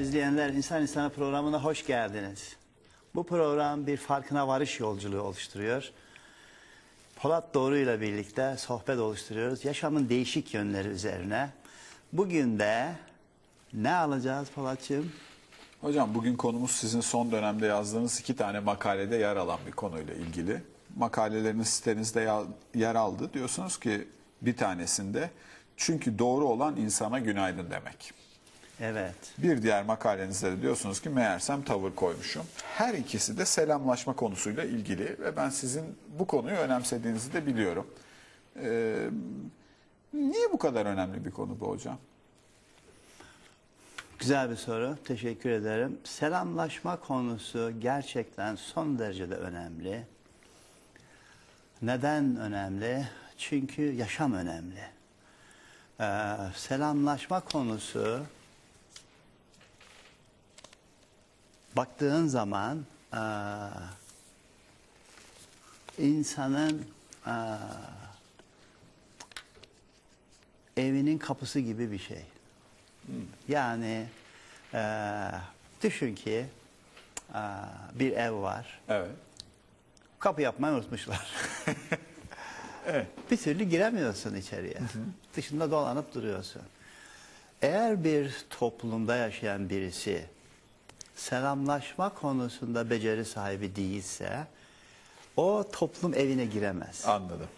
Değerli izleyenler, İnsan İnsana programına hoş geldiniz. Bu program bir farkına varış yolculuğu oluşturuyor. Polat Doğru ile birlikte sohbet oluşturuyoruz. Yaşamın değişik yönleri üzerine. Bugün de ne alacağız Polat'cığım? Hocam bugün konumuz sizin son dönemde yazdığınız iki tane makalede yer alan bir konuyla ilgili. Makaleleriniz sitenizde yer aldı. Diyorsunuz ki bir tanesinde çünkü doğru olan insana günaydın demek. Evet. Bir diğer makalenizde de diyorsunuz ki meğersem tavır koymuşum. Her ikisi de selamlaşma konusuyla ilgili ve ben sizin bu konuyu önemsediğinizi de biliyorum. Ee, niye bu kadar önemli bir konu bu hocam? Güzel bir soru. Teşekkür ederim. Selamlaşma konusu gerçekten son derecede önemli. Neden önemli? Çünkü yaşam önemli. Ee, selamlaşma konusu baktığın zaman eee, insanın eee, evinin kapısı gibi bir şey. Yani eee, düşün ki eee, bir ev var. Evet. Kapı yapmayı unutmuşlar. Evet. Bir türlü giremiyorsun içeriye. Dışında dolanıp duruyorsun. Eğer bir toplumda yaşayan birisi selamlaşma konusunda beceri sahibi değilse o toplum evine giremez. Anladım.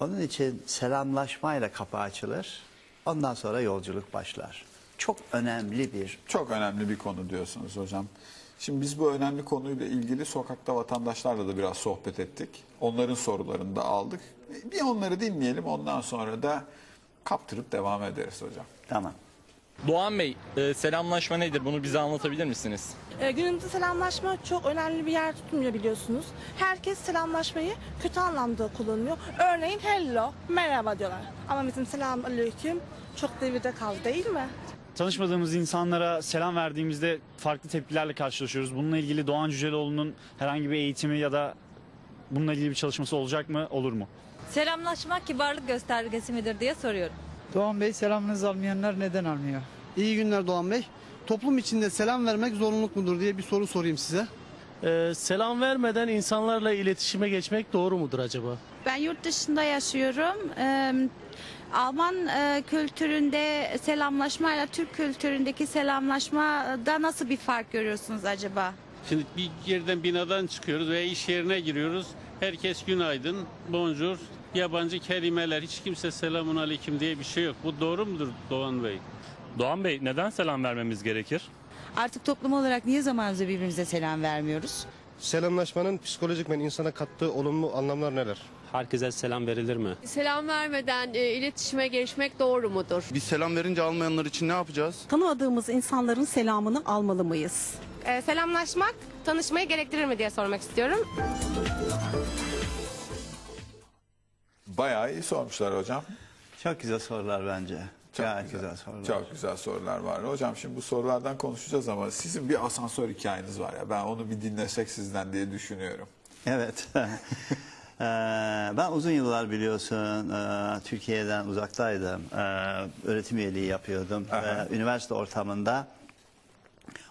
Onun için selamlaşmayla kapı açılır. Ondan sonra yolculuk başlar. Çok önemli bir Çok önemli bir konu diyorsunuz hocam. Şimdi biz bu önemli konuyla ilgili sokakta vatandaşlarla da biraz sohbet ettik. Onların sorularını da aldık. Bir onları dinleyelim ondan sonra da kaptırıp devam ederiz hocam. tamam. Doğan Bey, e, selamlaşma nedir? Bunu bize anlatabilir misiniz? E, günümüzde selamlaşma çok önemli bir yer tutmuyor biliyorsunuz. Herkes selamlaşmayı kötü anlamda kullanıyor. Örneğin hello, merhaba diyorlar. Ama bizim selam aleyküm çok devirde kaldı değil mi? Tanışmadığımız insanlara selam verdiğimizde farklı tepkilerle karşılaşıyoruz. Bununla ilgili Doğan Cüceloğlu'nun herhangi bir eğitimi ya da bununla ilgili bir çalışması olacak mı, olur mu? Selamlaşmak kibarlık göstergesi midir diye soruyorum. Doğan Bey selamınızı almayanlar neden almıyor? İyi günler Doğan Bey. Toplum içinde selam vermek zorunluluk mudur diye bir soru sorayım size. Ee, selam vermeden insanlarla iletişime geçmek doğru mudur acaba? Ben yurt dışında yaşıyorum. Ee, Alman e, kültüründe selamlaşmayla Türk kültüründeki selamlaşmada nasıl bir fark görüyorsunuz acaba? Şimdi bir yerden binadan çıkıyoruz veya iş yerine giriyoruz. Herkes günaydın, bonjour, yabancı kelimeler, hiç kimse selamun aleyküm diye bir şey yok. Bu doğru mudur Doğan Bey? Doğan Bey neden selam vermemiz gerekir? Artık toplum olarak niye zamanımızda birbirimize selam vermiyoruz? Selamlaşmanın psikolojik ve insana kattığı olumlu anlamlar neler? Herkese selam verilir mi? Selam vermeden e, iletişime geçmek doğru mudur? Biz selam verince almayanlar için ne yapacağız? Tanımadığımız insanların selamını almalı mıyız? E, selamlaşmak tanışmayı gerektirir mi diye sormak istiyorum. Bayağı iyi sormuşlar hocam. Çok güzel sorular bence. Çok Gayet güzel, sorular. Çok güzel sorular var. Hocam şimdi bu sorulardan konuşacağız ama sizin bir asansör hikayeniz var ya. Ben onu bir dinlesek sizden diye düşünüyorum. Evet. Eee, ben uzun yıllar biliyorsun eee, Türkiye'den uzaktaydım. Eee, öğretim üyeliği yapıyordum. Aha. Ve üniversite ortamında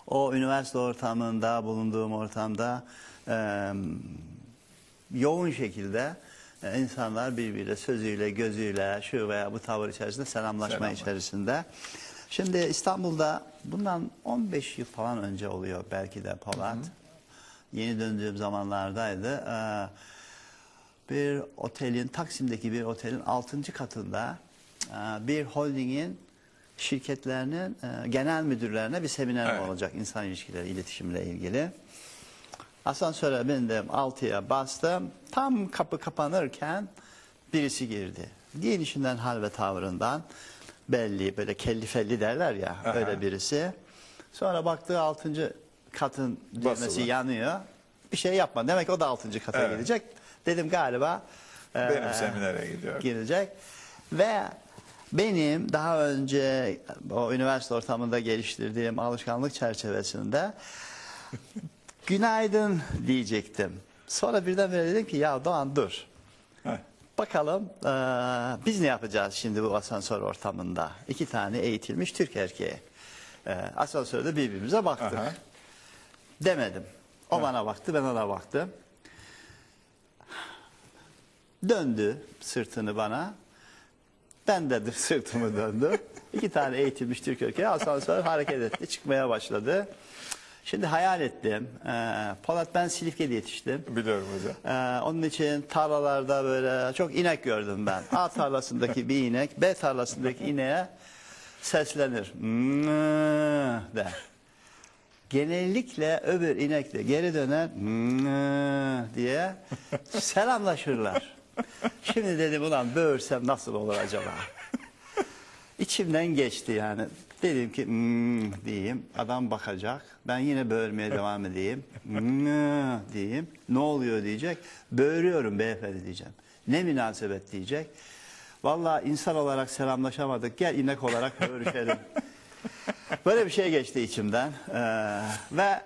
o üniversite ortamında bulunduğum ortamda eee, yoğun şekilde e, insanlar birbiriyle sözüyle, gözüyle, şu veya bu tavır içerisinde selamlaşma Selamlar. içerisinde. Şimdi İstanbul'da bundan 15 yıl falan önce oluyor belki de Polat. Yeni döndüğüm zamanlardaydı. Ee, bir otelin, Taksim'deki bir otelin 6. katında e, bir holdingin şirketlerinin e, genel müdürlerine bir seminer Evet. olacak insan ilişkileri, iletişimle ilgili. Asansöre bindim, altıya bastım. Tam kapı kapanırken birisi girdi. Giyinişinden, hal ve tavrından belli, böyle kelli felli derler ya, Aha. öyle birisi. Sonra baktığı altıncı katın düğmesi Basılı. yanıyor. Bir şey yapma. Demek ki o da altıncı kata Evet. gidecek. Dedim galiba e, Benim seminere gidiyorum. girecek. Ve benim daha önce o üniversite ortamında geliştirdiğim alışkanlık çerçevesinde günaydın diyecektim. Sonra birdenbire dedim ki ya Doğan dur. Heh. Bakalım eee, biz ne yapacağız şimdi bu asansör ortamında? İki tane eğitilmiş Türk erkeği. Ee, asansörde birbirimize baktık. Aha. Demedim. O bana baktı, ben ona baktım. Döndü sırtını bana. Ben de sırtımı döndüm. İki tane eğitilmiş Türk erkeği asansör hareket etti, çıkmaya başladı. Şimdi hayal ettim. Ee, Polat ben Silifke'de yetiştim. Biliyorum hocam. Ee, onun için tarlalarda böyle çok inek gördüm ben. A tarlasındaki bir inek, B tarlasındaki ineğe seslenir. "Mıı" der. Genellikle öbür inek de geri döner "Mıı" diye selamlaşırlar. Şimdi dedim ulan böğürsem nasıl olur acaba? İçimden geçti yani. Dedim ki "Hmm" diyeyim. Adam bakacak. Ben yine böğürmeye devam edeyim. "Hmm" diyeyim. Ne oluyor diyecek. Böğürüyorum beyefendi diyeceğim. Ne münasebet diyecek. Vallahi insan olarak selamlaşamadık. Gel inek olarak böğürüşelim. Böyle bir şey geçti içimden. Ee, ve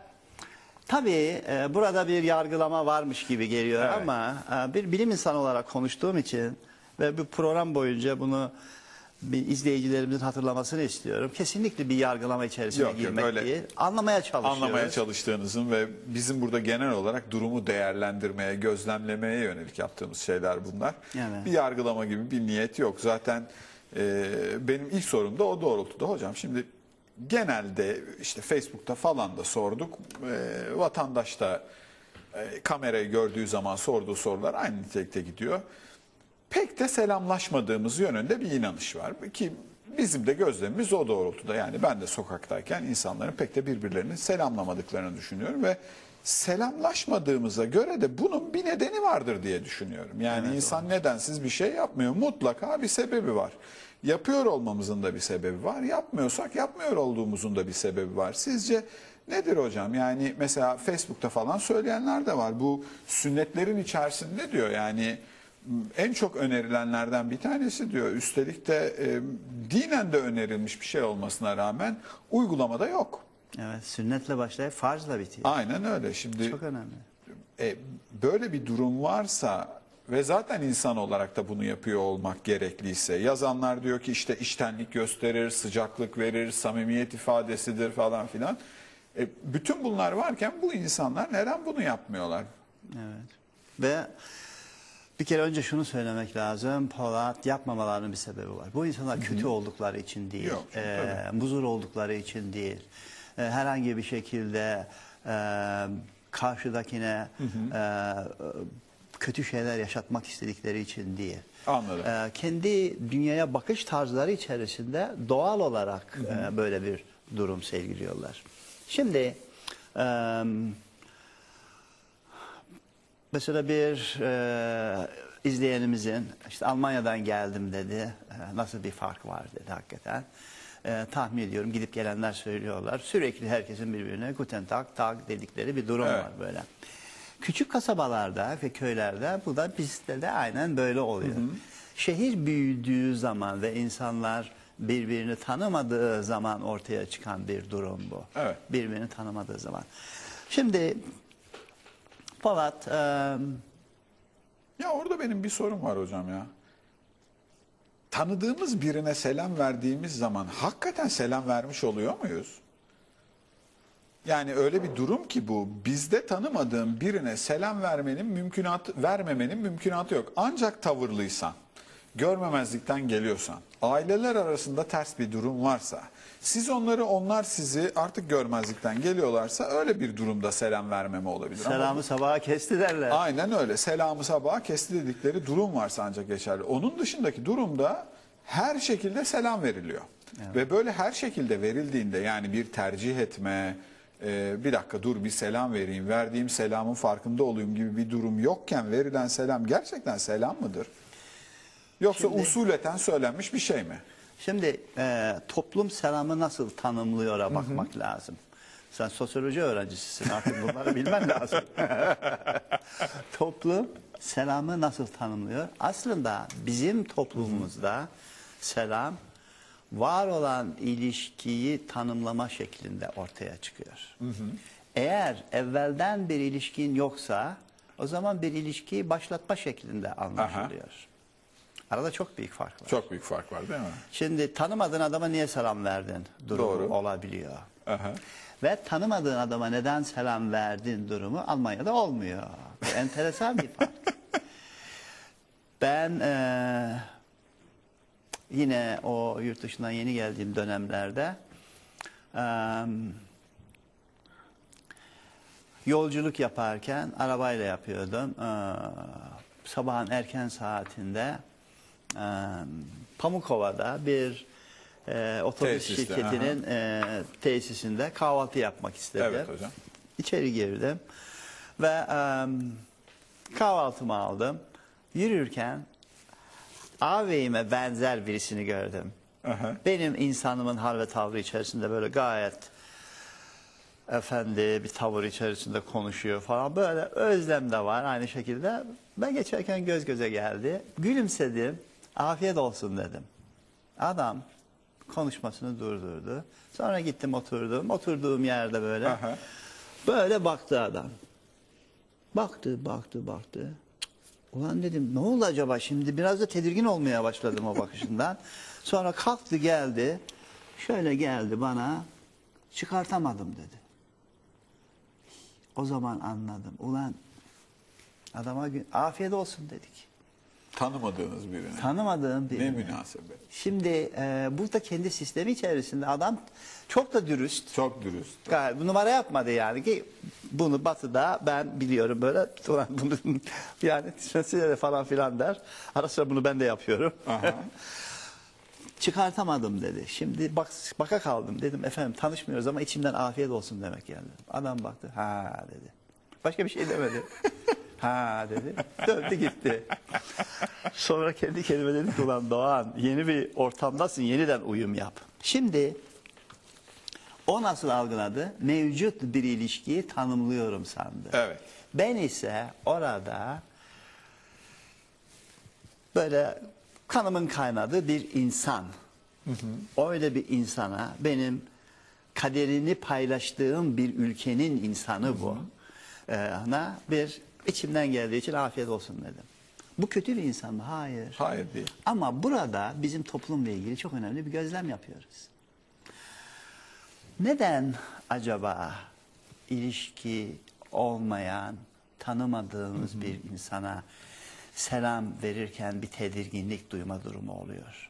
tabii e, burada bir yargılama varmış gibi geliyor Evet. ama e, bir bilim insanı olarak konuştuğum için ve bu program boyunca bunu bir izleyicilerimizin hatırlamasını istiyorum. Kesinlikle bir yargılama içerisine Yok, yok, girmek öyle. değil. Anlamaya çalışıyoruz. Anlamaya çalıştığınızın ve bizim burada genel olarak durumu değerlendirmeye, gözlemlemeye yönelik yaptığımız şeyler bunlar. Evet. Bir yargılama gibi bir niyet yok. Zaten e, benim ilk sorum da o doğrultuda. Hocam şimdi genelde işte Facebook'ta falan da sorduk. E, vatandaş da e, kamerayı gördüğü zaman sorduğu sorular aynı nitelikte gidiyor. Pek de selamlaşmadığımız yönünde bir inanış var. Ki bizim de gözlemimiz o doğrultuda. Yani ben de sokaktayken insanların pek de birbirlerini selamlamadıklarını düşünüyorum ve selamlaşmadığımıza göre de bunun bir nedeni vardır diye düşünüyorum. Yani insan nedensiz bir şey yapmıyor. Mutlaka bir sebebi var. Yapıyor olmamızın da bir sebebi var. Yapmıyorsak yapmıyor olduğumuzun da bir sebebi var. Sizce nedir hocam? Yani mesela Facebook'ta falan söyleyenler de var. Bu sünnetlerin içerisinde diyor yani en çok önerilenlerden bir tanesi diyor. Üstelik de e, dinen de önerilmiş bir şey olmasına rağmen uygulamada yok. Evet, sünnetle başlayıp farzla bitiyor. Aynen öyle. Şimdi Çok önemli. e, böyle bir durum varsa ve zaten insan olarak da bunu yapıyor olmak gerekliyse yazanlar diyor ki işte iştenlik gösterir, sıcaklık verir, samimiyet ifadesidir falan filan. E, bütün bunlar varken bu insanlar neden bunu yapmıyorlar? Evet. Ve bir kere önce şunu söylemek lazım. Polat yapmamalarının bir sebebi var. Bu insanlar kötü oldukları için değil. Yok, e, muzur oldukları için değil. E, herhangi bir şekilde e, karşıdakine e, kötü şeyler yaşatmak istedikleri için değil. Anladım. E, kendi dünyaya bakış tarzları içerisinde doğal olarak e, böyle bir durum sergiliyorlar. Şimdi e, mesela bir e, izleyenimizin işte Almanya'dan geldim dedi. E, nasıl bir fark var dedi hakikaten. E, tahmin ediyorum gidip gelenler söylüyorlar. Sürekli herkesin birbirine guten tag tag dedikleri bir durum Evet. var böyle. Küçük kasabalarda ve köylerde bu da bizde de aynen böyle oluyor. Şehir büyüdüğü zaman ve insanlar birbirini tanımadığı zaman ortaya çıkan bir durum bu. Evet. Birbirini tanımadığı zaman. Şimdi Polat e, Ya orada benim bir sorum var hocam ya. Tanıdığımız birine selam verdiğimiz zaman hakikaten selam vermiş oluyor muyuz? Yani öyle bir durum ki bu. Bizde tanımadığım birine selam vermenin mümkünatı vermemenin mümkünatı yok. Ancak tavırlıysan, görmemezlikten geliyorsan, aileler arasında ters bir durum varsa, siz onları onlar sizi artık görmezlikten geliyorlarsa öyle bir durumda selam vermeme olabilir. Ama selamı sabaha kesti derler. Aynen öyle. Selamı sabaha kesti dedikleri durum varsa ancak geçerli. Onun dışındaki durumda her şekilde selam veriliyor. Ve böyle her şekilde verildiğinde yani bir tercih etme, e, bir dakika dur bir selam vereyim, verdiğim selamın farkında olayım gibi bir durum yokken verilen selam gerçekten selam mıdır? Yoksa Şimdi- usuleten söylenmiş bir şey mi? Şimdi e, toplum selamı nasıl tanımlıyor'a bakmak lazım. Sen sosyoloji öğrencisisin artık bunları bilmen lazım. toplum selamı nasıl tanımlıyor? Aslında bizim toplumumuzda selam var olan ilişkiyi tanımlama şeklinde ortaya çıkıyor. Eğer evvelden bir ilişkin yoksa o zaman bir ilişkiyi başlatma şeklinde anlaşılıyor. Arada çok büyük fark var. Çok büyük fark var değil mi? Şimdi tanımadığın adama niye selam verdin durumu Doğru. olabiliyor. Aha. Ve tanımadığın adama neden selam verdin durumu Almanya'da olmuyor. Bu enteresan bir fark. Ben eee, yine o yurt dışından yeni geldiğim dönemlerde eee, yolculuk yaparken arabayla yapıyordum. Eee, sabahın erken saatinde eee, Pamukova'da bir eee, otobüs Tesiste, şirketinin eee, tesisinde kahvaltı yapmak istedim. Evet hocam. İçeri girdim ve eee, kahvaltımı aldım. Yürürken ağabeyime benzer birisini gördüm. Aha. Benim insanımın hal ve tavrı içerisinde böyle gayet efendi bir tavır içerisinde konuşuyor falan. Böyle özlem de var aynı şekilde. Ben geçerken göz göze geldi. Gülümsedim. Afiyet olsun dedim. Adam konuşmasını durdurdu. Sonra gittim oturdum. Oturduğum yerde böyle. Aha. Böyle baktı adam. Baktı, baktı, baktı. Ulan dedim ne oldu acaba şimdi? Biraz da tedirgin olmaya başladım o bakışından. Sonra kalktı geldi. Şöyle geldi bana. Çıkartamadım dedi. O zaman anladım. Ulan adama afiyet olsun dedik. Tanımadığınız birini. Tanımadığım ne birini. münasebet. Şimdi e, burada kendi sistemi içerisinde adam çok da dürüst. Çok dürüst. Gayet bu numara yapmadı yani ki bunu batıda ben biliyorum böyle bunu yani size de falan filan der. Ara sıra bunu ben de yapıyorum. Aha. Çıkartamadım dedi. Şimdi bak, baka kaldım dedim efendim tanışmıyoruz ama içimden afiyet olsun demek geldi. Adam baktı ha dedi. Başka bir şey demedi. ha dedi. Döndü gitti. Sonra kendi kendime dedim ki ulan Doğan yeni bir ortamdasın yeniden uyum yap. Şimdi o nasıl algıladı? Mevcut bir ilişkiyi tanımlıyorum sandı. Evet. Ben ise orada böyle kanımın kaynadığı bir insan. Öyle bir insana benim kaderini paylaştığım bir ülkenin insanı bu. Ee, na bir içimden geldiği için afiyet olsun dedim. Bu kötü bir insan mı? Hayır. Hayır değil. Ama burada bizim toplumla ilgili çok önemli bir gözlem yapıyoruz. Neden acaba ilişki olmayan, tanımadığımız bir insana selam verirken bir tedirginlik duyma durumu oluyor?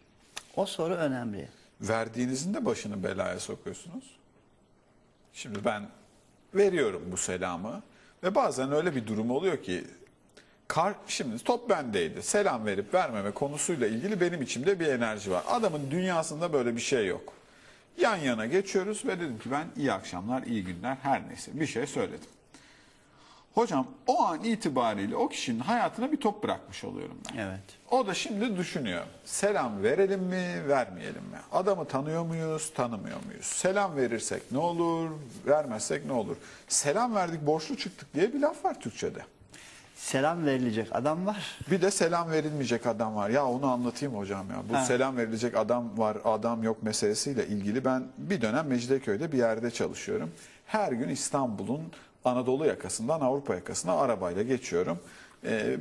O soru önemli. Verdiğinizin de başını belaya sokuyorsunuz. Şimdi ben veriyorum bu selamı ve bazen öyle bir durum oluyor ki kar, şimdi top bendeydi. Selam verip vermeme konusuyla ilgili benim içimde bir enerji var. Adamın dünyasında böyle bir şey yok. Yan yana geçiyoruz ve dedim ki ben iyi akşamlar, iyi günler her neyse bir şey söyledim. Hocam o an itibariyle o kişinin hayatına bir top bırakmış oluyorum ben. Evet. O da şimdi düşünüyor. Selam verelim mi, vermeyelim mi? Adamı tanıyor muyuz, tanımıyor muyuz? Selam verirsek ne olur, vermezsek ne olur? Selam verdik, borçlu çıktık diye bir laf var Türkçe'de. Selam verilecek adam var. Bir de selam verilmeyecek adam var. Ya onu anlatayım hocam ya. Bu Ha. selam verilecek adam var, adam yok meselesiyle ilgili ben bir dönem Mecidiyeköy'de bir yerde çalışıyorum. Her gün İstanbul'un Anadolu yakasından Avrupa yakasına arabayla geçiyorum. Ee,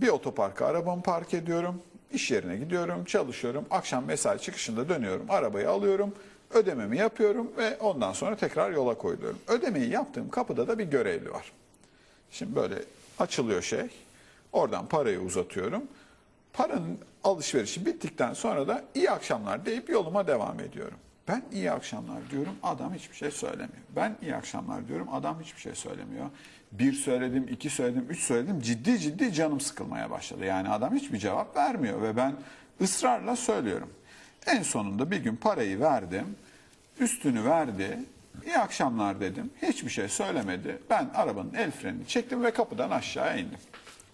bir otoparka arabamı park ediyorum. İş yerine gidiyorum, çalışıyorum. Akşam mesai çıkışında dönüyorum, arabayı alıyorum. Ödememi yapıyorum ve ondan sonra tekrar yola koyuluyorum. Ödemeyi yaptığım kapıda da bir görevli var. Şimdi böyle açılıyor şey. Oradan parayı uzatıyorum. Paranın alışverişi bittikten sonra da iyi akşamlar deyip yoluma devam ediyorum. Ben iyi akşamlar diyorum adam hiçbir şey söylemiyor. Ben iyi akşamlar diyorum adam hiçbir şey söylemiyor. Bir söyledim, iki söyledim, üç söyledim ciddi ciddi canım sıkılmaya başladı. Yani adam hiçbir cevap vermiyor ve ben ısrarla söylüyorum. En sonunda bir gün parayı verdim, üstünü verdi, iyi akşamlar dedim. Hiçbir şey söylemedi. Ben arabanın el frenini çektim ve kapıdan aşağıya indim.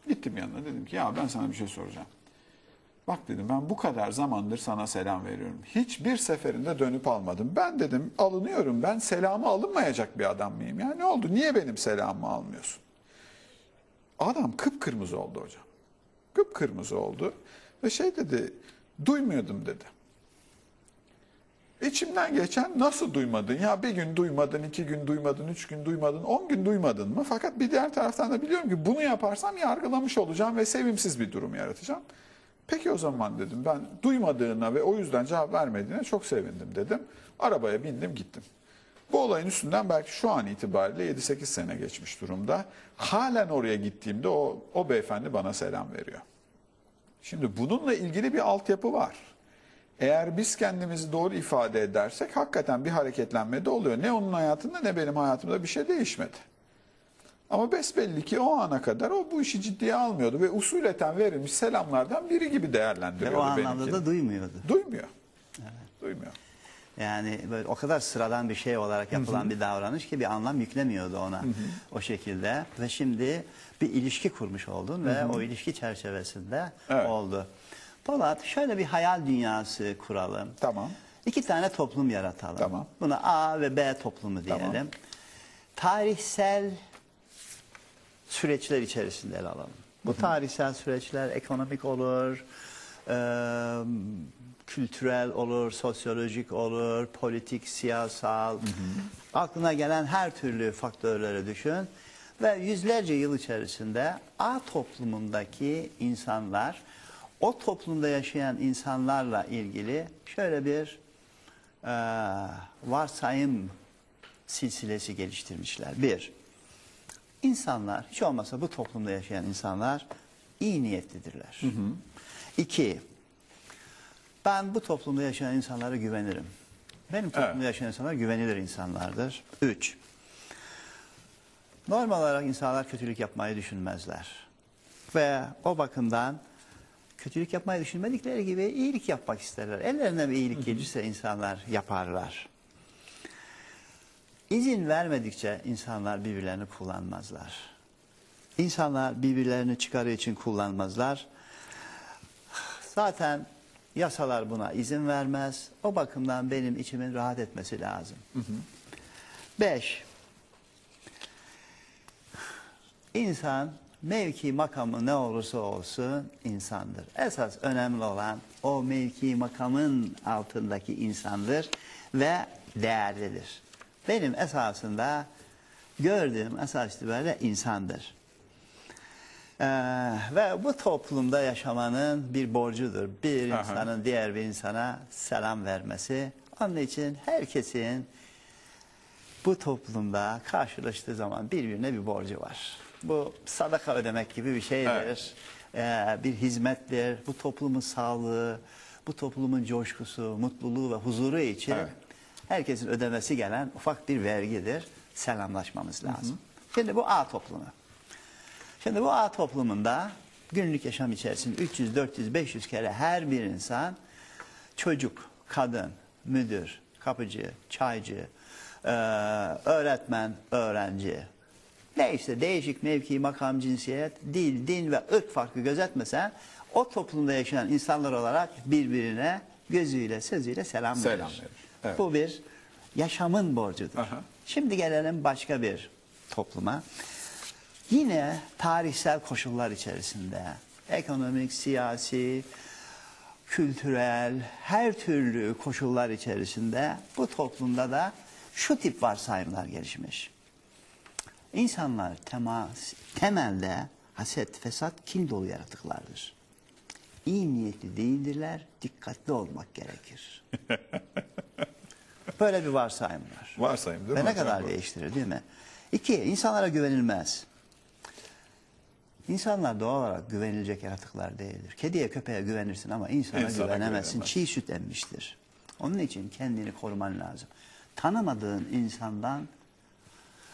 Gittim yanına dedim ki ya ben sana bir şey soracağım. Bak dedim ben bu kadar zamandır sana selam veriyorum. Hiçbir seferinde dönüp almadım. Ben dedim alınıyorum. Ben selamı alınmayacak bir adam mıyım? Ya ne oldu? Niye benim selamımı almıyorsun? Adam kıpkırmızı oldu hocam. Kıpkırmızı oldu. Ve şey dedi, duymuyordum dedi. İçimden geçen nasıl duymadın? Ya bir gün duymadın, iki gün duymadın, üç gün duymadın, on gün duymadın mı? Fakat bir diğer taraftan da biliyorum ki bunu yaparsam yargılamış olacağım ve sevimsiz bir durum yaratacağım. Peki o zaman dedim ben duymadığına ve o yüzden cevap vermediğine çok sevindim dedim. Arabaya bindim gittim. Bu olayın üstünden belki şu an itibariyle 7-8 sene geçmiş durumda. Halen oraya gittiğimde o, o beyefendi bana selam veriyor. Şimdi bununla ilgili bir altyapı var. Eğer biz kendimizi doğru ifade edersek hakikaten bir hareketlenme de oluyor. Ne onun hayatında ne benim hayatımda bir şey değişmedi. Ama besbelli ki o ana kadar o bu işi ciddiye almıyordu ve usuleten verilmiş selamlardan biri gibi Ve değerlendiriyordu o anlamda benimkini. da duymuyordu. Duymuyor. Duymuyor. Yani böyle o kadar sıradan bir şey olarak yapılan bir davranış ki bir anlam yüklemiyordu ona o şekilde. Ve şimdi bir ilişki kurmuş oldun ve o ilişki çerçevesinde Evet. oldu. Polat şöyle bir hayal dünyası kuralım. Tamam. İki tane toplum yaratalım. Tamam. Buna A ve B toplumu diyelim. Tamam. Tarihsel süreçler içerisinde ele alalım. Bu tarihsel süreçler ekonomik olur, e, kültürel olur, sosyolojik olur, politik, siyasal. Aklına gelen her türlü faktörleri düşün. Ve yüzlerce yıl içerisinde A toplumundaki insanlar, o toplumda yaşayan insanlarla ilgili şöyle bir e, varsayım silsilesi geliştirmişler. Bir, insanlar, hiç olmazsa bu toplumda yaşayan insanlar iyi niyetlidirler. İki, ben bu toplumda yaşayan insanlara güvenirim. Benim toplumda Evet. yaşayan insanlar güvenilir insanlardır. Üç, normal olarak insanlar kötülük yapmayı düşünmezler. Ve o bakımdan kötülük yapmayı düşünmedikleri gibi iyilik yapmak isterler. Ellerine bir iyilik gelirse insanlar yaparlar. İzin vermedikçe insanlar birbirlerini kullanmazlar. İnsanlar birbirlerini çıkarı için kullanmazlar. Zaten yasalar buna izin vermez. O bakımdan benim içimin rahat etmesi lazım. Beş, İnsan mevki makamı ne olursa olsun insandır. Esas önemli olan o mevki makamın altındaki insandır ve değerlidir. Benim esasında gördüğüm esas itibariyle insandır. Ee, ve bu toplumda yaşamanın bir borcudur. Bir Aha. insanın diğer bir insana selam vermesi. Onun için herkesin bu toplumda karşılaştığı zaman birbirine bir borcu var. Bu sadaka ödemek gibi bir şeydir. Evet. Ee, bir hizmettir. Bu toplumun sağlığı, bu toplumun coşkusu, mutluluğu ve huzuru için Evet. Herkesin ödemesi gelen ufak bir vergidir. Selamlaşmamız lazım. Şimdi bu A toplumu. Şimdi bu A toplumunda günlük yaşam içerisinde 300, 400, 500 kere her bir insan çocuk, kadın, müdür, kapıcı, çaycı, eee, öğretmen, öğrenci, ne işte değişik mevki, makam, cinsiyet, dil, din ve ırk farkı gözetmesen o toplumda yaşayan insanlar olarak birbirine gözüyle, sözüyle selam, Selam verir. verir. Evet. Bu bir yaşamın borcudur. Aha. Şimdi gelelim başka bir topluma. Yine tarihsel koşullar içerisinde ekonomik, siyasi, kültürel, her türlü koşullar içerisinde bu toplumda da şu tip varsayımlar gelişmiş. İnsanlar temas, temelde haset, fesat, kin dolu yaratıklardır. İyi niyetli değildirler, dikkatli olmak gerekir. Böyle bir varsayım var. Varsayım değil Ve mi ne hocam kadar bu? değiştirir değil mi? İki, insanlara güvenilmez. İnsanlar doğal olarak güvenilecek yaratıklar değildir. Kediye köpeğe güvenirsin ama insana, İnsana güvenemezsin. güvenemez. Çiğ süt emmiştir. Onun için kendini koruman lazım. Tanımadığın insandan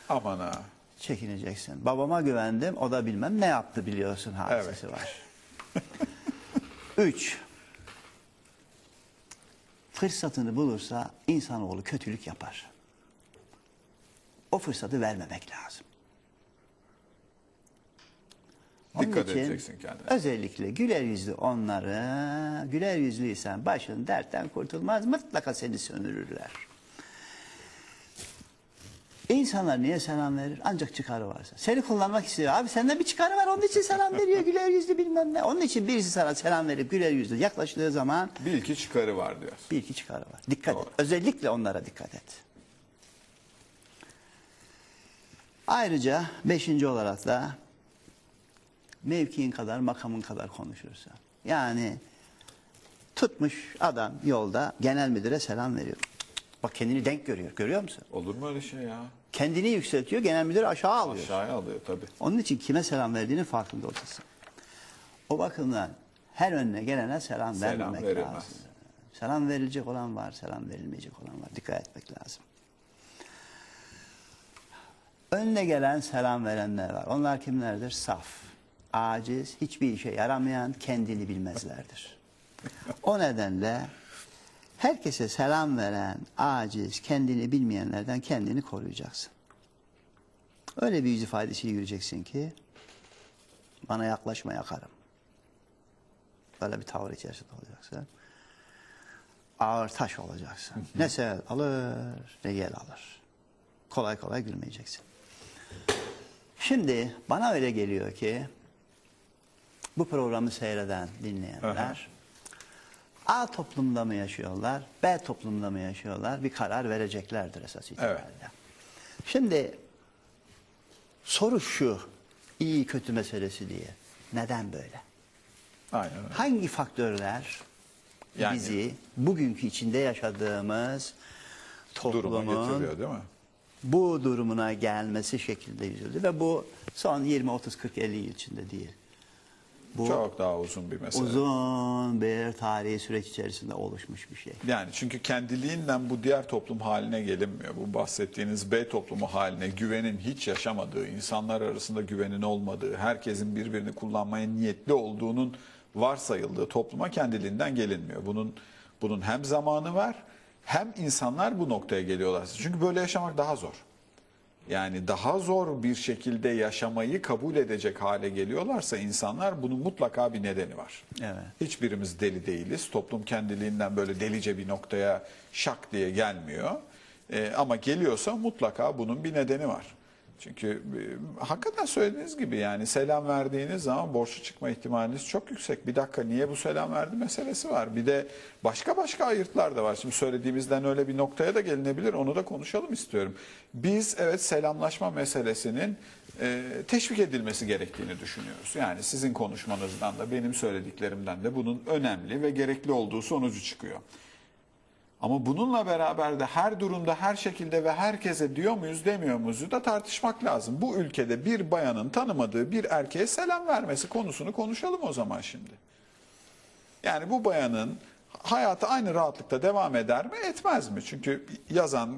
Aman ha. çekineceksin. Babama güvendim, o da bilmem ne yaptı biliyorsun hadisesi var. Üç, fırsatını bulursa insanoğlu kötülük yapar. O fırsatı vermemek lazım. Onun Dikkat için edeceksin kendine. Özellikle güler yüzlü onları, güler yüzlüysen başın dertten kurtulmaz, mutlaka seni sömürürler. İnsanlar niye selam verir? Ancak çıkarı varsa. Seni kullanmak istiyor. Abi senden bir çıkarı var onun için selam veriyor. Güler yüzlü bilmem ne. Onun için birisi sana selam verip güler yüzlü yaklaştığı zaman Bir iki çıkarı var diyor. bir iki çıkarı var. Dikkat Doğru. et. Özellikle onlara dikkat et. Ayrıca beşinci olarak da mevkiin kadar makamın kadar konuşursa. Yani tutmuş adam yolda genel müdüre selam veriyor. Bak kendini denk görüyor. Görüyor musun? Olur mu öyle şey ya? Kendini yükseltiyor, genel müdür aşağı alıyor. Aşağıya alıyor tabii. Onun için kime selam verdiğinin farkında olacaksın. O bakımdan her önüne gelene selam, Selam vermemek verilmez. lazım. Selam verilecek olan var, selam verilmeyecek olan var. Dikkat etmek lazım. Önüne gelen selam verenler var. Onlar kimlerdir? Saf, aciz, hiçbir işe yaramayan, kendini bilmezlerdir. O nedenle herkese selam veren, aciz, kendini bilmeyenlerden kendini koruyacaksın. Öyle bir yüz ifadesiyle yürüyeceksin ki bana yaklaşma yakarım. Böyle bir tavır içerisinde olacaksın. Ağır taş olacaksın. Ne sel alır ne yel alır. Kolay kolay gülmeyeceksin. Şimdi bana öyle geliyor ki bu programı seyreden dinleyenler A toplumda mı yaşıyorlar, B toplumda mı yaşıyorlar bir karar vereceklerdir esas itibariyle. Şimdi soru şu, iyi kötü meselesi diye. Neden böyle? Aynen öyle. Hangi faktörler Yani- bizi bugünkü içinde yaşadığımız toplumun değil mi? bu durumuna gelmesi şekilde yüzüldü ve bu son 20 30 40 50 yıl içinde değil. Bu Çok daha uzun bir mesele. uzun bir tarihi süreç içerisinde oluşmuş bir şey. Yani çünkü kendiliğinden bu diğer toplum haline gelinmiyor. Bu bahsettiğiniz B toplumu haline güvenin hiç yaşamadığı, insanlar arasında güvenin olmadığı, herkesin birbirini kullanmaya niyetli olduğunun varsayıldığı topluma kendiliğinden gelinmiyor. Bunun bunun hem zamanı var hem insanlar bu noktaya geliyorlar. Çünkü böyle yaşamak daha zor. Yani daha zor bir şekilde yaşamayı kabul edecek hale geliyorlarsa insanlar bunun mutlaka bir nedeni var. Evet. Hiçbirimiz deli değiliz. Toplum kendiliğinden böyle delice bir noktaya şak diye gelmiyor. Ee, ama geliyorsa mutlaka bunun bir nedeni var. Çünkü e, hakikaten söylediğiniz gibi yani selam verdiğiniz zaman borçlu çıkma ihtimaliniz çok yüksek. Bir dakika niye bu selam verdi meselesi var. Bir de başka başka ayırtlar da var. Şimdi söylediğimizden öyle bir noktaya da gelinebilir. Onu da konuşalım istiyorum. Biz evet selamlaşma meselesinin e, teşvik edilmesi gerektiğini düşünüyoruz. Yani sizin konuşmanızdan da benim söylediklerimden de bunun önemli ve gerekli olduğu sonucu çıkıyor. Ama bununla beraber de her durumda, her şekilde ve herkese diyor muyuz, demiyor muyuz da tartışmak lazım. Bu ülkede bir bayanın tanımadığı bir erkeğe selam vermesi konusunu konuşalım o zaman şimdi. Yani bu bayanın hayatı aynı rahatlıkta devam eder mi, etmez mi? Çünkü yazan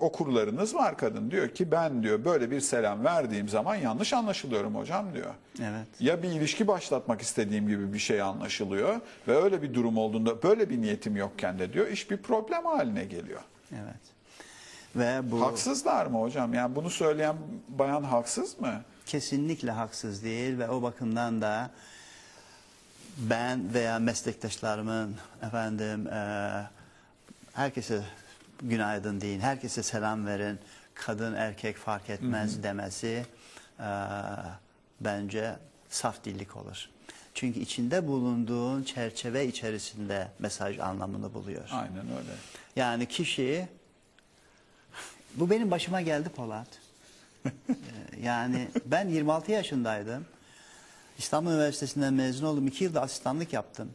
okurlarınız var kadın diyor ki ben diyor böyle bir selam verdiğim zaman yanlış anlaşılıyorum hocam diyor. Evet. Ya bir ilişki başlatmak istediğim gibi bir şey anlaşılıyor ve öyle bir durum olduğunda böyle bir niyetim yokken de diyor iş bir problem haline geliyor. Evet. Ve bu Haksızlar mı hocam? Yani bunu söyleyen bayan haksız mı? kesinlikle haksız değil ve o bakımdan da ben veya meslektaşlarımın efendim e, herkese günaydın deyin, herkese selam verin, kadın erkek fark etmez demesi e, bence saf dillik olur. Çünkü içinde bulunduğun çerçeve içerisinde mesaj anlamını buluyor. Aynen öyle. Yani kişi bu benim başıma geldi Polat. Yani ben 26 yaşındaydım. İstanbul Üniversitesi'nden mezun oldum. 2 yılda asistanlık yaptım.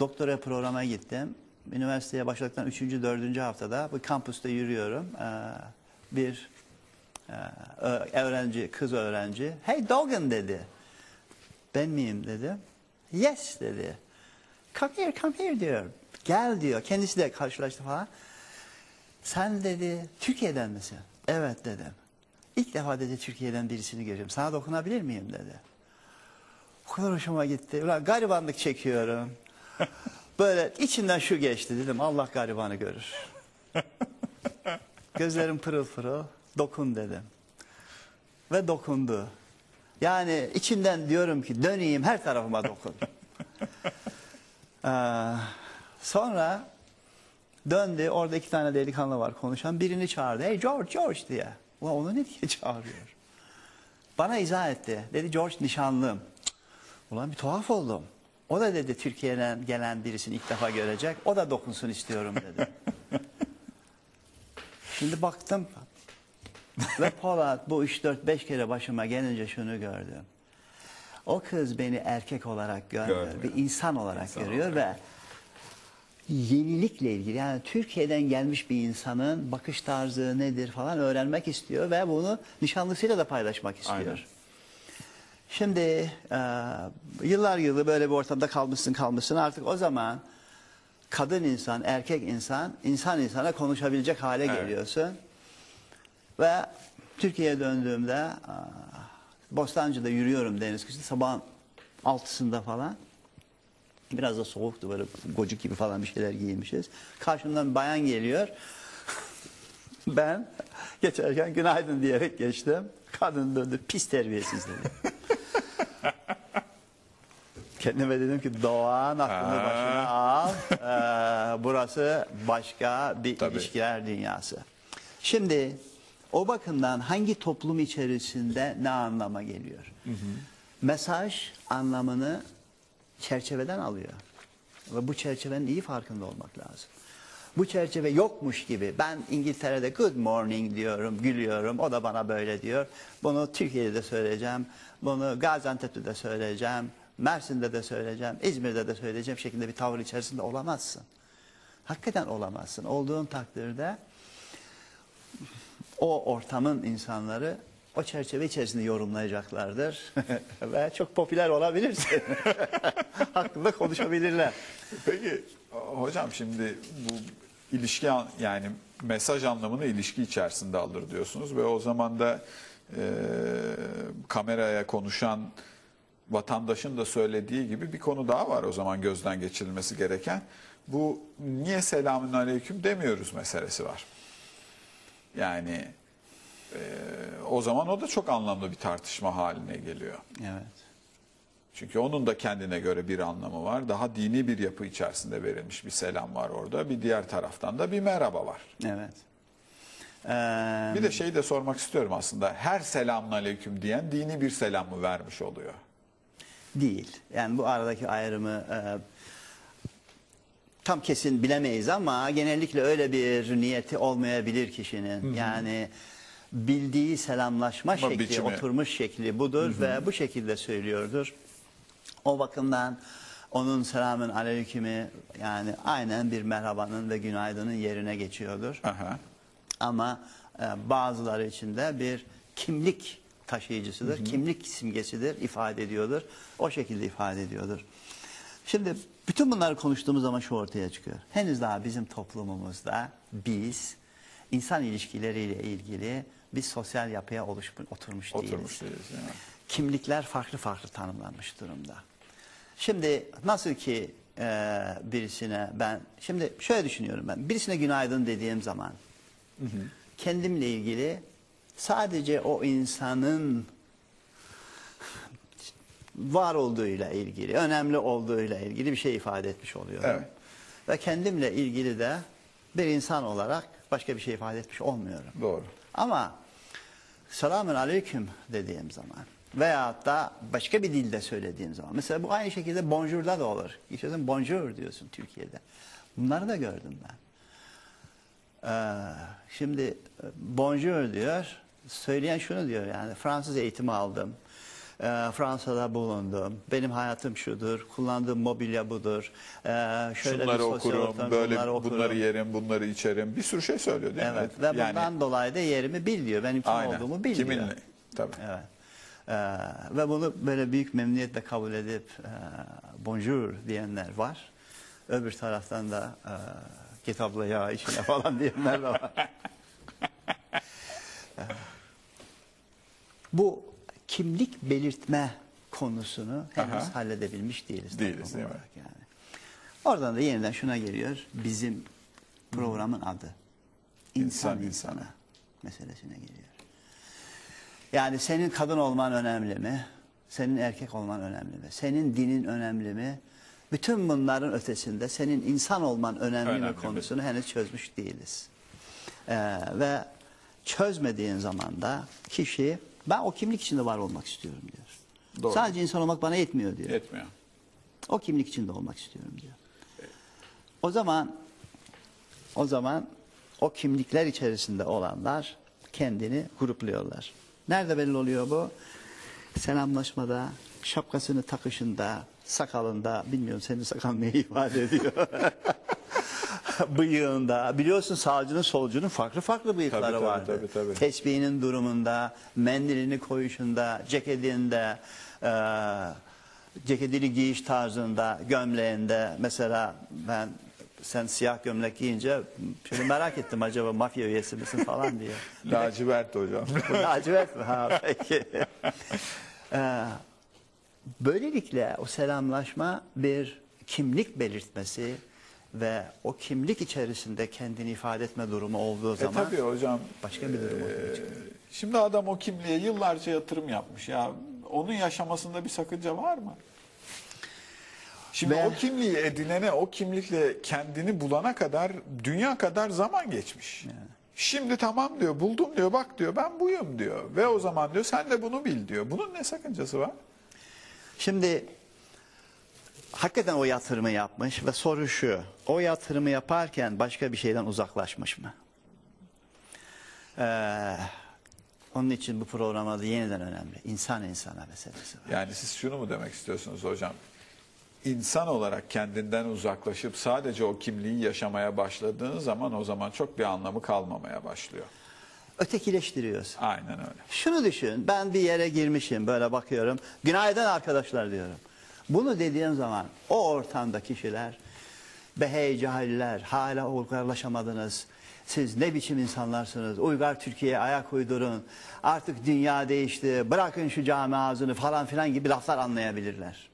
Doktora programa gittim. Üniversiteye başladıktan 3. 4. haftada bu kampüste yürüyorum. Ee, bir e, öğrenci, kız öğrenci. Hey Dogan dedi. Ben miyim dedim. Yes dedi. Come here, come here diyor. Gel diyor. Kendisi de karşılaştı falan. Sen dedi Türkiye'den misin? Evet dedim. İlk defa dedi Türkiye'den birisini görüyorum. Sana dokunabilir miyim dedi. O kadar hoşuma gitti. Ulan garibanlık çekiyorum. Böyle içinden şu geçti dedim. Allah garibanı görür. Gözlerim pırıl pırıl. Dokun dedim. Ve dokundu. Yani içimden diyorum ki döneyim her tarafıma dokun. Ee, sonra döndü orada iki tane delikanlı var konuşan birini çağırdı. Hey George George diye. Ulan onu ne diye çağırıyor? Bana izah etti. Dedi George nişanlım. Ulan bir tuhaf oldum. O da dedi Türkiye'den gelen birisini ilk defa görecek. O da dokunsun istiyorum dedi. Şimdi baktım ve Polat bu 3-4-5 kere başıma gelince şunu gördüm. O kız beni erkek olarak görmüyor, Görmüyor. bir insan olarak İnsan görüyor olarak. ve yenilikle ilgili yani Türkiye'den gelmiş bir insanın bakış tarzı nedir falan öğrenmek istiyor ve bunu nişanlısıyla da paylaşmak istiyor. Aynen. Şimdi e, yıllar yılı böyle bir ortamda kalmışsın kalmışsın artık o zaman kadın insan, erkek insan, insan insana konuşabilecek hale Evet. geliyorsun. Ve Türkiye'ye döndüğümde e, Bostancı'da yürüyorum deniz kıyısında sabahın altısında falan. Biraz da soğuktu böyle gocuk gibi falan bir şeyler giymişiz. Karşımdan bayan geliyor. Ben geçerken günaydın diyerek geçtim. Kadın döndü pis terbiyesiz dedi. Kendime dedim ki Doğan aklını başına al. Ee, burası başka bir Tabii. ilişkiler dünyası. Şimdi o bakımdan hangi toplum içerisinde ne anlama geliyor? Mesaj anlamını çerçeveden alıyor. Ve bu çerçevenin iyi farkında olmak lazım. Bu çerçeve yokmuş gibi ben İngiltere'de good morning diyorum, gülüyorum. O da bana böyle diyor. Bunu Türkiye'de de söyleyeceğim. Bunu Gaziantep'te de söyleyeceğim. Mersin'de de söyleyeceğim. İzmir'de de söyleyeceğim şeklinde bir tavır içerisinde olamazsın. Hakikaten olamazsın. Olduğun takdirde o ortamın insanları o çerçeve içerisinde yorumlayacaklardır. Ve çok popüler olabilirsin. Hakkında konuşabilirler. Peki hocam şimdi bu ilişki an- yani mesaj anlamını ilişki içerisinde alır diyorsunuz ve o zaman da e, kameraya konuşan vatandaşın da söylediği gibi bir konu daha var o zaman gözden geçirilmesi gereken. Bu niye selamün aleyküm demiyoruz meselesi var. Yani e, o zaman o da çok anlamlı bir tartışma haline geliyor. Evet. Çünkü onun da kendine göre bir anlamı var. Daha dini bir yapı içerisinde verilmiş bir selam var orada. Bir diğer taraftan da bir merhaba var. Evet. Ee, Bir de şeyi de sormak istiyorum aslında. Her selamun aleyküm diyen dini bir selam mı vermiş oluyor? Değil. Yani bu aradaki ayrımı e, tam kesin bilemeyiz ama genellikle öyle bir niyeti olmayabilir kişinin. Yani bildiği selamlaşma Ama şekli, biçimi. oturmuş şekli budur ve bu şekilde söylüyordur. O bakımdan onun selamın aleykümü yani aynen bir merhabanın ve günaydının yerine geçiyordur. Aha. Ama e, bazıları için de bir kimlik taşıyıcısıdır. Kimlik simgesidir, ifade ediyordur. O şekilde ifade ediyordur. Şimdi bütün bunları konuştuğumuz zaman şu ortaya çıkıyor. Henüz daha bizim toplumumuzda biz insan ilişkileriyle ilgili bir sosyal yapıya oluşmuş, oturmuş, Oturmuş değiliz. değiliz. yani. Kimlikler farklı farklı tanımlanmış durumda. Şimdi nasıl ki e, birisine ben şimdi şöyle düşünüyorum ben birisine günaydın dediğim zaman kendimle ilgili sadece o insanın var olduğuyla ilgili, önemli olduğuyla ilgili bir şey ifade etmiş oluyorum. Evet. Ve kendimle ilgili de bir insan olarak başka bir şey ifade etmiş olmuyorum. Doğru. Ama selamün aleyküm dediğim zaman veyahut da başka bir dilde söylediğim zaman mesela bu aynı şekilde bonjour'da da olur. Geçiyorsun bonjour diyorsun Türkiye'de. Bunları da gördüm ben. Ee, şimdi e, bonjour diyor. Söyleyen şunu diyor yani Fransız eğitimi aldım. Ee, Fransa'da bulundum. Benim hayatım şudur. Kullandığım mobilya budur. Ee, şöyle Şunları bir sosyal okurum, ortam, böyle bunları okurum. bunları yerim, bunları içerim. Bir sürü şey söylüyor değil Evet mi? ve bundan dolayı da yerimi bil diyor. Benim kim Aynen. olduğumu bil Kiminle? diyor. Tabii. Evet. Ee, ve bunu böyle büyük memnuniyetle kabul edip e, bonjour diyenler var. Öbür taraftan da e, kitapla ya işine falan diyenler de var. Bu kimlik belirtme konusunu henüz Aha. halledebilmiş değiliz. Değiliz, değil mi? Yani. Oradan da yeniden şuna geliyor. Bizim programın adı. İnsan, İnsan insana insana. meselesine geliyor. Yani senin kadın olman önemli mi? Senin erkek olman önemli mi? Senin dinin önemli mi? Bütün bunların ötesinde senin insan olman önemli, Önemli mi? konusunu henüz çözmüş değiliz. Ee, ve çözmediğin zaman da kişi ben o kimlik içinde var olmak istiyorum diyor. Doğru. Sadece insan olmak bana yetmiyor diyor. Yetmiyor. O kimlik içinde olmak istiyorum diyor. O zaman o zaman o kimlikler içerisinde olanlar kendini grupluyorlar. Nerede belli oluyor bu? selamlaşmada, şapkasını takışında, sakalında, bilmiyorum senin sakal ne ifade ediyor. Bıyığında, biliyorsun sağcının solcunun farklı farklı bıyıkları Tabii, tabii, vardı. tabii, tabii. Tesbihinin durumunda, mendilini koyuşunda, ceketinde, e, ceketini giyiş tarzında, gömleğinde. Mesela ben sen siyah gömlek giyince şöyle merak ettim acaba mafya üyesi misin falan diye. Lacivert hocam. Lacivert mi? Ha, peki. Ee, böylelikle o selamlaşma bir kimlik belirtmesi ve o kimlik içerisinde kendini ifade etme durumu olduğu e zaman tabii hocam. başka bir durum ortaya Ee, çıkıyor. Şimdi adam o kimliğe yıllarca yatırım yapmış ya. Onun yaşamasında bir sakınca var mı? Şimdi Ve- o kimliği edinene, o kimlikle kendini bulana kadar dünya kadar zaman geçmiş. Şimdi tamam diyor, buldum diyor, bak diyor, ben buyum diyor. Ve o zaman diyor, sen de bunu bil diyor. Bunun ne sakıncası var? Şimdi hakikaten o yatırımı yapmış ve soru şu. O yatırımı yaparken başka bir şeyden uzaklaşmış mı? Ee, onun için bu programda yeniden önemli. İnsan insana meselesi var. Yani siz şunu mu demek istiyorsunuz hocam? İnsan olarak kendinden uzaklaşıp sadece o kimliği yaşamaya başladığın zaman o zaman çok bir anlamı kalmamaya başlıyor. Ötekileştiriyorsun. Aynen öyle. Şunu düşün, ben bir yere girmişim, böyle bakıyorum. Günaydın arkadaşlar diyorum. Bunu dediğim zaman o ortamda kişiler, be hey cahiller, hala uygarlaşamadınız. Siz ne biçim insanlarsınız, uygar Türkiye'ye ayak uydurun. Artık dünya değişti, bırakın şu cami ağzını falan filan gibi laflar anlayabilirler.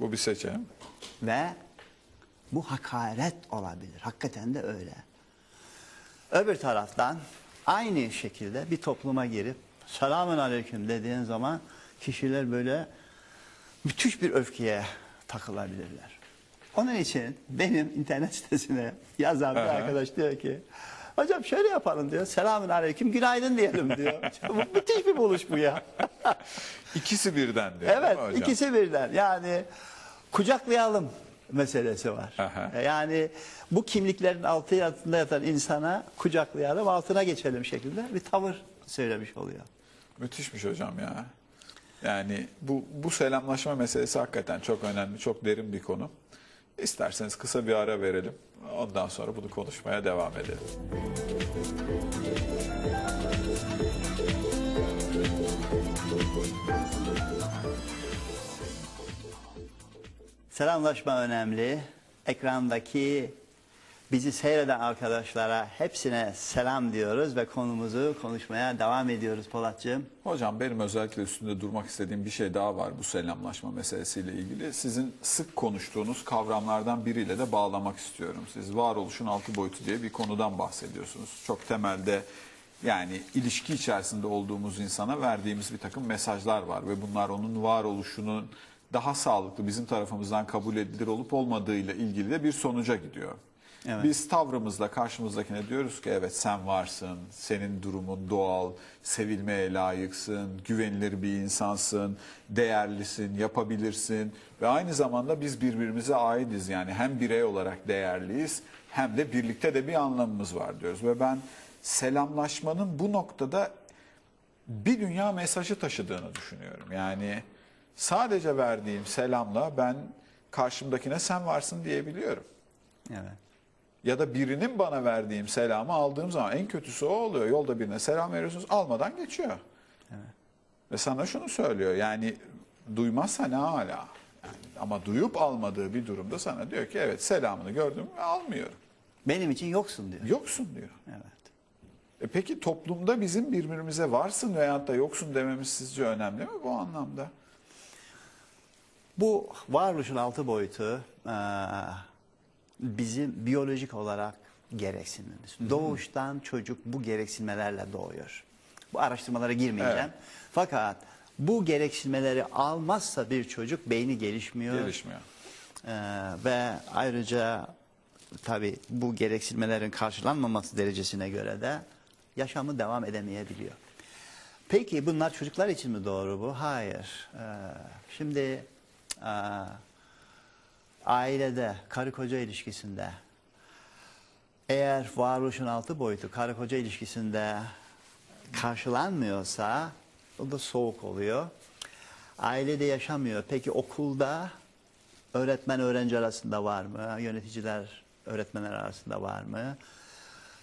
Bu bir seçenek. Ve bu hakaret olabilir. Hakikaten de öyle. Öbür taraftan aynı şekilde bir topluma girip selamun aleyküm dediğin zaman kişiler böyle müthiş bir öfkeye takılabilirler. Onun için benim internet sitesine yazan bir arkadaş diyor ki hocam şöyle yapalım diyor. Selamun aleyküm günaydın diyelim diyor. bu müthiş bir buluş bu ya. İkisi birden diyor Evet hocam? ikisi birden yani kucaklayalım meselesi var. Aha. Yani bu kimliklerin altı altında yatan insana kucaklayalım altına geçelim şeklinde bir tavır söylemiş oluyor. Müthişmiş hocam ya. Yani bu, bu selamlaşma meselesi hakikaten çok önemli, çok derin bir konu. İsterseniz kısa bir ara verelim. Ondan sonra bunu konuşmaya devam edelim. Selamlaşma önemli. Ekrandaki bizi seyreden arkadaşlara hepsine selam diyoruz ve konumuzu konuşmaya devam ediyoruz Polatcığım. Hocam benim özellikle üstünde durmak istediğim bir şey daha var bu selamlaşma meselesiyle ilgili. Sizin sık konuştuğunuz kavramlardan biriyle de bağlamak istiyorum. Siz varoluşun altı boyutu diye bir konudan bahsediyorsunuz. Çok temelde yani ilişki içerisinde olduğumuz insana verdiğimiz bir takım mesajlar var ve bunlar onun varoluşunun daha sağlıklı bizim tarafımızdan kabul edilir olup olmadığıyla ilgili de bir sonuca gidiyor. Evet. Biz tavrımızla karşımızdakine diyoruz ki evet sen varsın, senin durumun doğal, sevilmeye layıksın, güvenilir bir insansın, değerlisin, yapabilirsin ve aynı zamanda biz birbirimize aitiz yani hem birey olarak değerliyiz hem de birlikte de bir anlamımız var diyoruz ve ben selamlaşmanın bu noktada bir dünya mesajı taşıdığını düşünüyorum. Yani sadece verdiğim selamla ben karşımdakine sen varsın diyebiliyorum. Evet. Ya da birinin bana verdiğim selamı aldığım zaman en kötüsü o oluyor. Yolda birine selam veriyorsunuz almadan geçiyor. Ve sana şunu söylüyor yani duymazsa ne hala. Yani ama duyup almadığı bir durumda sana diyor ki evet selamını gördüm almıyorum. Benim için yoksun diyor. Yoksun diyor. Evet. E peki toplumda bizim birbirimize varsın veyahut da yoksun dememiz sizce önemli mi bu anlamda? Bu varoluşun altı boyutu bizim biyolojik olarak gereksinimimiz. Doğuştan çocuk bu gereksinmelerle doğuyor. Bu araştırmalara girmeyeceğim. Evet. Fakat bu gereksinmeleri almazsa bir çocuk beyni gelişmiyor. Gelişmiyor. Eee, ve ayrıca tabii bu gereksinmelerin karşılanmaması derecesine göre de yaşamı devam edemeyebiliyor. Peki bunlar çocuklar için mi doğru bu? Hayır. Ee, şimdi e, ailede, karı koca ilişkisinde eğer varoluşun altı boyutu karı koca ilişkisinde karşılanmıyorsa o da soğuk oluyor. ailede yaşamıyor. Peki okulda öğretmen öğrenci arasında var mı? Yöneticiler öğretmenler arasında var mı?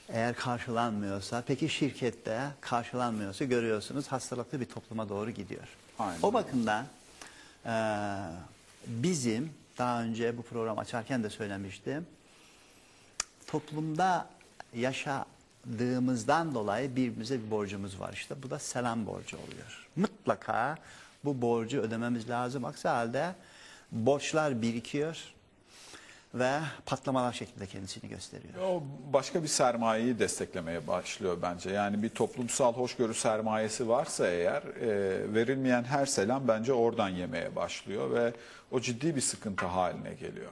Eğer karşılanmıyorsa, peki şirkette karşılanmıyorsa görüyorsunuz hastalıklı bir topluma doğru gidiyor. Aynen O bakımdan eee, bizim daha önce bu program açarken de söylemiştim. Toplumda yaşadığımızdan dolayı birbirimize bir borcumuz var. İşte bu da selam borcu oluyor. Mutlaka bu borcu ödememiz lazım. Aksi halde borçlar birikiyor ve patlamalar şeklinde kendisini gösteriyor. O başka bir sermayeyi desteklemeye başlıyor bence. Yani bir toplumsal hoşgörü sermayesi varsa eğer e, verilmeyen her selam bence oradan yemeye başlıyor ve o ciddi bir sıkıntı haline geliyor.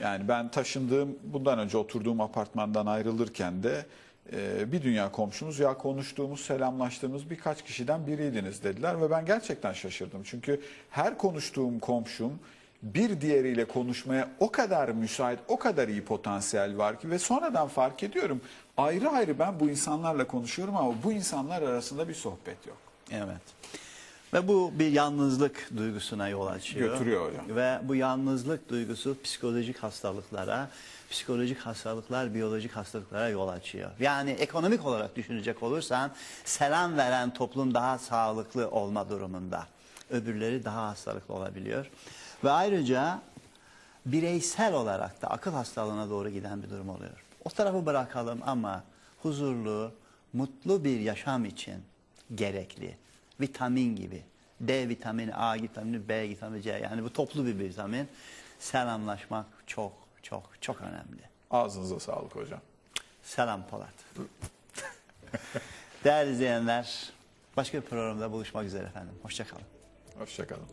Yani ben taşındığım, bundan önce oturduğum apartmandan ayrılırken de e, bir dünya komşumuz ya konuştuğumuz, selamlaştığımız birkaç kişiden biriydiniz dediler ve ben gerçekten şaşırdım. Çünkü her konuştuğum komşum bir diğeriyle konuşmaya o kadar müsait, o kadar iyi potansiyel var ki ve sonradan fark ediyorum ayrı ayrı ben bu insanlarla konuşuyorum ama bu insanlar arasında bir sohbet yok. Evet. Ve bu bir yalnızlık duygusuna yol açıyor. Götürüyor hocam. Ve bu yalnızlık duygusu psikolojik hastalıklara, psikolojik hastalıklar biyolojik hastalıklara yol açıyor. Yani ekonomik olarak düşünecek olursan selam veren toplum daha sağlıklı olma durumunda. Öbürleri daha hastalıklı olabiliyor. Ve ayrıca bireysel olarak da akıl hastalığına doğru giden bir durum oluyor. O tarafı bırakalım ama huzurlu, mutlu bir yaşam için gerekli. Vitamin gibi. D vitamini, A vitamini, B vitamini, C yani bu toplu bir vitamin. Selamlaşmak çok çok çok önemli. Ağzınıza sağlık hocam. Selam Polat. Değerli izleyenler, başka bir programda buluşmak üzere efendim. Hoşçakalın. Hoşçakalın.